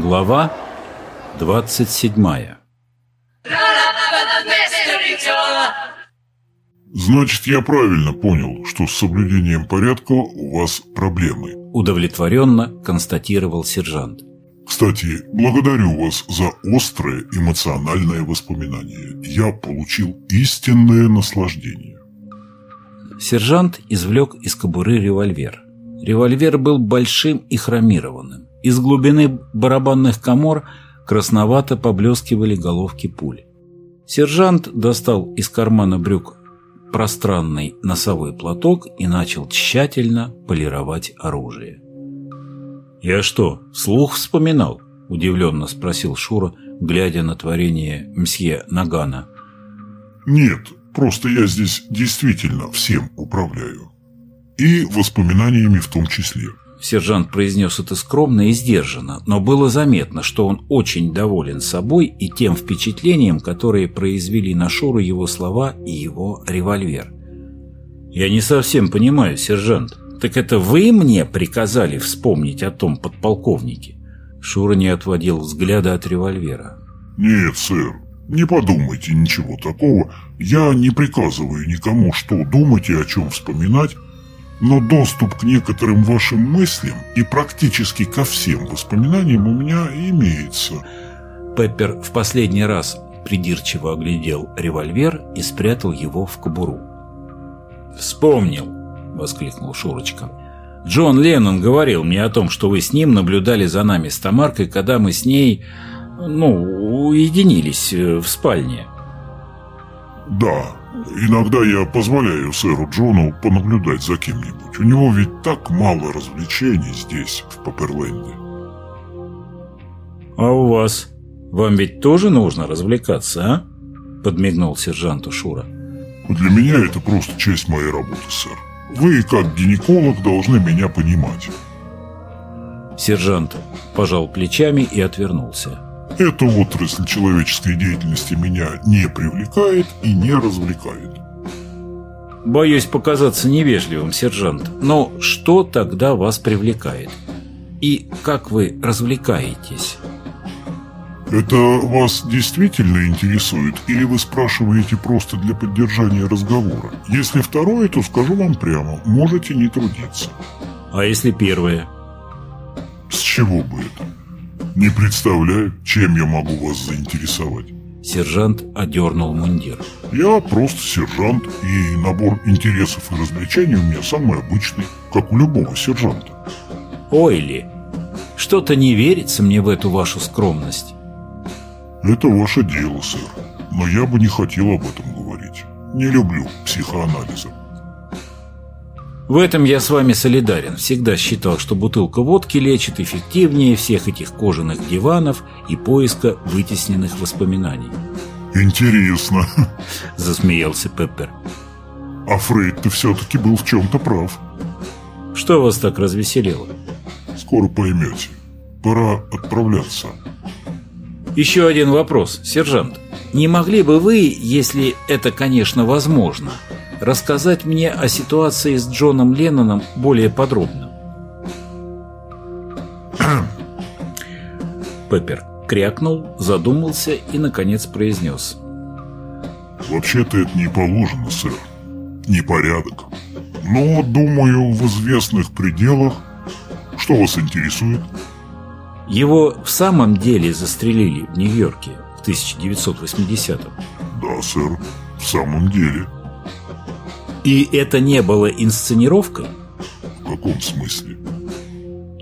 Глава 27 Значит, я правильно понял, что с соблюдением порядка у вас проблемы. Удовлетворенно констатировал сержант. Кстати, благодарю вас за острое эмоциональное воспоминание. Я получил истинное наслаждение. Сержант извлек из кобуры револьвер. Револьвер был большим и хромированным. Из глубины барабанных комор красновато поблескивали головки пуль. Сержант достал из кармана брюк пространный носовой платок и начал тщательно полировать оружие. «Я что, слух вспоминал?» – удивленно спросил Шура, глядя на творение мсье Нагана. «Нет, просто я здесь действительно всем управляю. И воспоминаниями в том числе». Сержант произнес это скромно и сдержанно, но было заметно, что он очень доволен собой и тем впечатлением, которое произвели на Шуру его слова и его револьвер. «Я не совсем понимаю, сержант. Так это вы мне приказали вспомнить о том подполковнике?» Шура не отводил взгляда от револьвера. «Нет, сэр, не подумайте ничего такого. Я не приказываю никому, что думать и о чем вспоминать, но доступ к некоторым вашим мыслям и практически ко всем воспоминаниям у меня имеется. Пеппер в последний раз придирчиво оглядел револьвер и спрятал его в кобуру. «Вспомнил!» — воскликнул Шурочка. «Джон Леннон говорил мне о том, что вы с ним наблюдали за нами с Тамаркой, когда мы с ней, ну, уединились э, в спальне». «Да, Иногда я позволяю сэру Джону понаблюдать за кем-нибудь. У него ведь так мало развлечений здесь, в Паперленде. А у вас? Вам ведь тоже нужно развлекаться, а? Подмигнул сержанту Шура. Для меня это просто часть моей работы, сэр. Вы, как гинеколог, должны меня понимать. Сержант пожал плечами и отвернулся. Эта отрасль человеческой деятельности меня не привлекает и не развлекает. Боюсь показаться невежливым, сержант, но что тогда вас привлекает? И как вы развлекаетесь? Это вас действительно интересует или вы спрашиваете просто для поддержания разговора? Если второе, то скажу вам прямо, можете не трудиться. А если первое? С чего бы это? Не представляю, чем я могу вас заинтересовать. Сержант одернул мундир. Я просто сержант, и набор интересов и развлечений у меня самый обычный, как у любого сержанта. Ой ли, что-то не верится мне в эту вашу скромность. Это ваше дело, сэр, но я бы не хотел об этом говорить. Не люблю психоанализа. В этом я с вами солидарен. Всегда считал, что бутылка водки лечит эффективнее всех этих кожаных диванов и поиска вытесненных воспоминаний. «Интересно», – засмеялся Пеппер. «А Фрейд, ты все-таки был в чем-то прав». «Что вас так развеселило?» «Скоро поймете. Пора отправляться». «Еще один вопрос, сержант. Не могли бы вы, если это, конечно, возможно, рассказать мне о ситуации с Джоном Ленноном более подробно. Пеппер крякнул, задумался и, наконец, произнес. «Вообще-то это не положено, сэр. Непорядок. Но, думаю, в известных пределах. Что вас интересует?» Его в самом деле застрелили в Нью-Йорке в 1980-м. Да, сэр, в самом деле. И это не было инсценировкой? В каком смысле?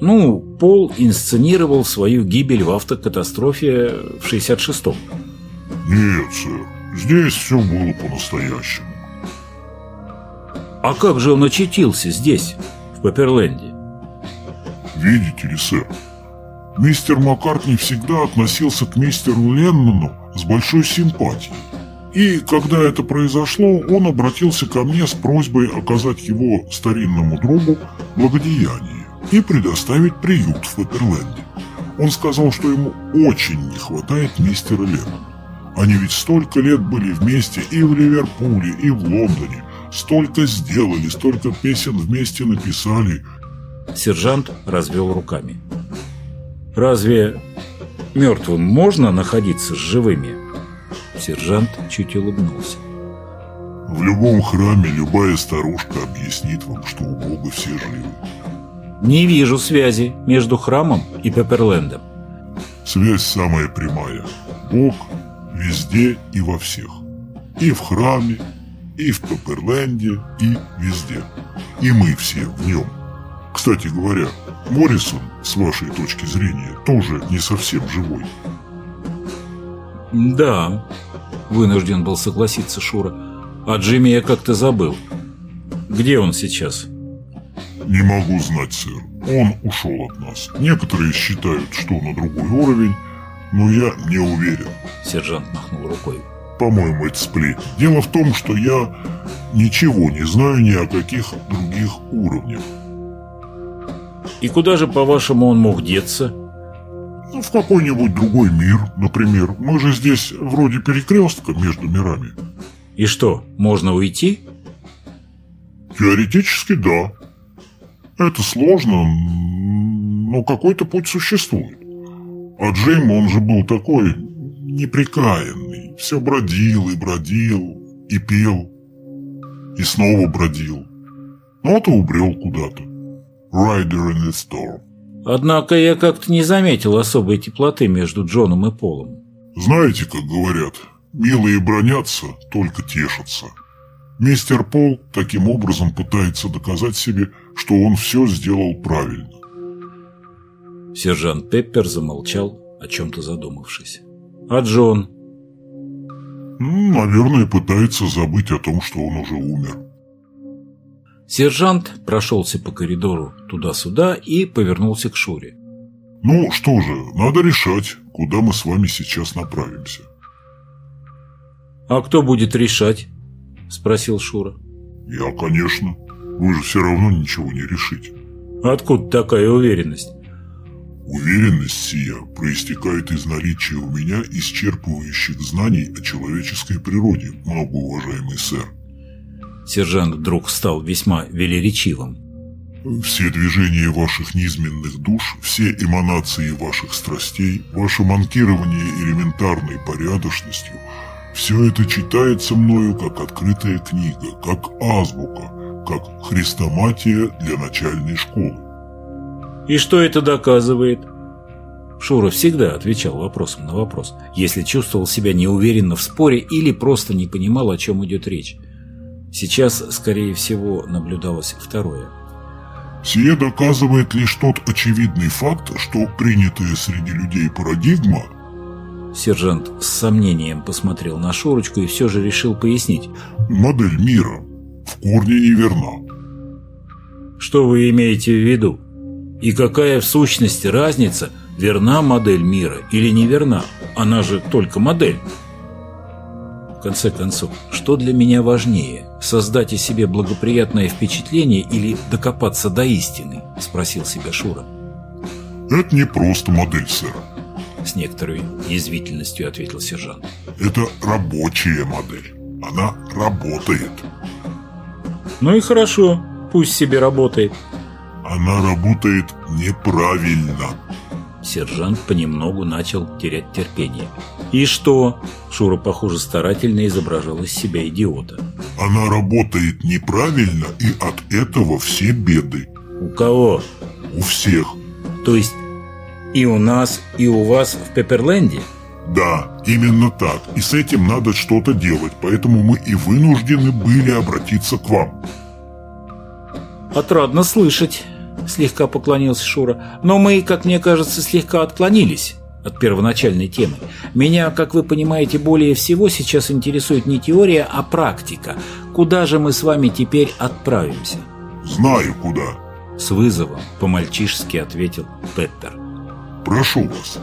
Ну, Пол инсценировал свою гибель в автокатастрофе в 66-м. Нет, сэр. Здесь все было по-настоящему. А как же он очутился здесь, в Пепперленде? Видите ли, сэр, мистер Маккартни всегда относился к мистеру Леннону с большой симпатией. И когда это произошло, он обратился ко мне с просьбой оказать его старинному другу благодеяние и предоставить приют в Фатерленде. Он сказал, что ему очень не хватает мистера Леннона. Они ведь столько лет были вместе и в Ливерпуле, и в Лондоне. Столько сделали, столько песен вместе написали. Сержант развел руками. Разве мертвым можно находиться с живыми? Сержант чуть улыбнулся. В любом храме любая старушка объяснит вам, что у Бога все живы. Не вижу связи между храмом и Пепперлендом. Связь самая прямая. Бог везде и во всех. И в храме, и в Пепперленде, и везде. И мы все в нем. Кстати говоря, Моррисон, с вашей точки зрения, тоже не совсем живой. Да, вынужден был согласиться Шура. А Джимми я как-то забыл. Где он сейчас? Не могу знать, сэр. Он ушел от нас. Некоторые считают, что на другой уровень, но я не уверен. Сержант махнул рукой. По-моему, это сплетни. Дело в том, что я ничего не знаю ни о каких других уровнях. И куда же, по-вашему, он мог деться? Ну, в какой-нибудь другой мир, например. Мы же здесь вроде перекрестка между мирами. И что, можно уйти? Теоретически, да. Это сложно, но какой-то путь существует. А Джейм, он же был такой неприкаянный. Все бродил и бродил, и пел, и снова бродил. Ну, вот и убрел куда-то. Rider in the Storm. Однако я как-то не заметил особой теплоты между Джоном и Полом. Знаете, как говорят, милые бронятся, только тешатся. Мистер Пол таким образом пытается доказать себе, что он все сделал правильно. Сержант Пеппер замолчал, о чем-то задумавшись. А Джон? Ну, наверное, пытается забыть о том, что он уже умер. Сержант прошелся по коридору туда-сюда и повернулся к Шуре. «Ну что же, надо решать, куда мы с вами сейчас направимся». «А кто будет решать?» – спросил Шура. «Я, конечно. Вы же все равно ничего не решите». «Откуда такая уверенность?» Уверенность сия проистекает из наличия у меня исчерпывающих знаний о человеческой природе, многоуважаемый сэр. Сержант вдруг стал весьма велеречивым. Все движения ваших низменных душ, все эманации ваших страстей, ваше манкирование элементарной порядочностью – все это читается мною как открытая книга, как азбука, как хрестоматия для начальной школы. И что это доказывает? Шура всегда отвечал вопросом на вопрос, если чувствовал себя неуверенно в споре или просто не понимал, о чем идет речь. Сейчас, скорее всего, наблюдалось второе. Сие доказывает лишь тот очевидный факт, что принятая среди людей парадигма – Сержант с сомнением посмотрел на Шурочку и все же решил пояснить. «Модель мира в корне неверна». «Что вы имеете в виду? И какая в сущности разница, верна модель мира или неверна? Она же только модель». В конце концов, что для меня важнее, создать о себе благоприятное впечатление или докопаться до истины? Спросил себя Шура. Это не просто модель, сэр. С некоторой язвительностью ответил сержант. Это рабочая модель. Она работает. Ну и хорошо, пусть себе работает. Она работает неправильно. Сержант понемногу начал терять терпение. «И что?» Шура, похоже, старательно изображал из себя идиота. «Она работает неправильно, и от этого все беды». «У кого?» «У всех». «То есть и у нас, и у вас в Пепперленде? Да, именно так. И с этим надо что-то делать, поэтому мы и вынуждены были обратиться к вам. Отрадно слышать, слегка поклонился Шура. Но мы, как мне кажется, слегка отклонились от первоначальной темы. Меня, как вы понимаете, более всего сейчас интересует не теория, а практика. Куда же мы с вами теперь отправимся? Знаю, куда. С вызовом по-мальчишески ответил Пеппер. Прошу вас».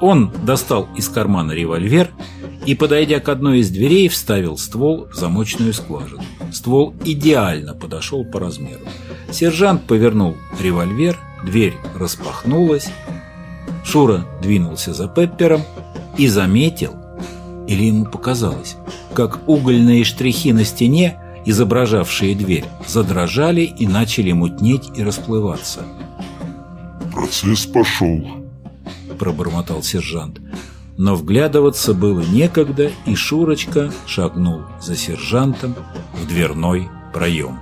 Он достал из кармана револьвер и, подойдя к одной из дверей, вставил ствол в замочную скважину. Ствол идеально подошел по размеру. Сержант повернул револьвер, дверь распахнулась. Шура двинулся за Пеппером и заметил, или ему показалось, как угольные штрихи на стене, изображавшие дверь, задрожали и начали мутнеть и расплываться. Процесс пошел. — пробормотал сержант. Но вглядываться было некогда, и Шурочка шагнул за сержантом в дверной проем.